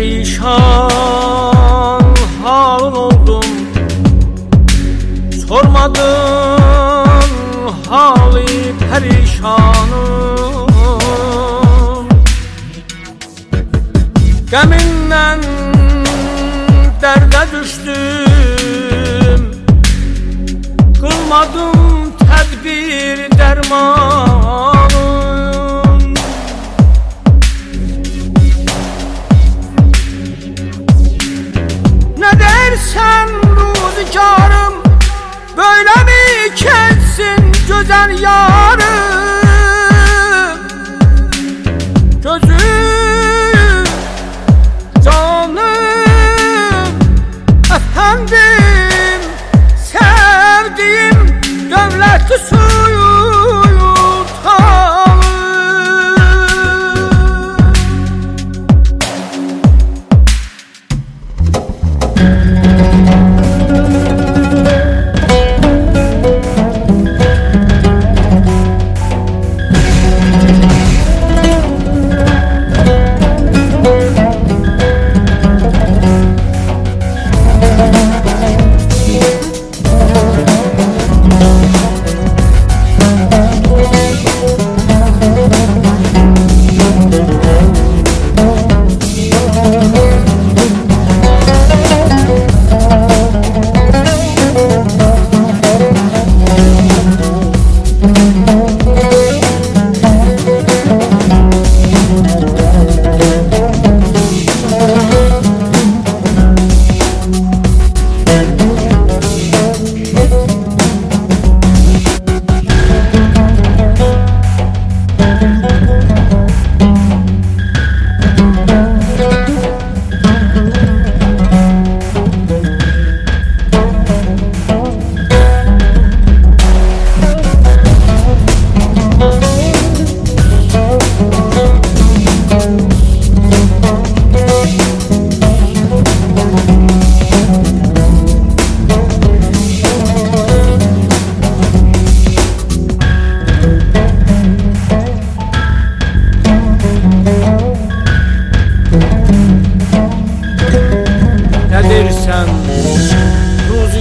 Perişan hal oldum. Sormadın hali perişanım Geminden derde düştüm. Kılmadım tedbir dermanım dersen ruzikarım Böyle mi kessin güzel yarım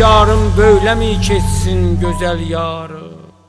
Ruzigarım böyle mi kessin güzel yarım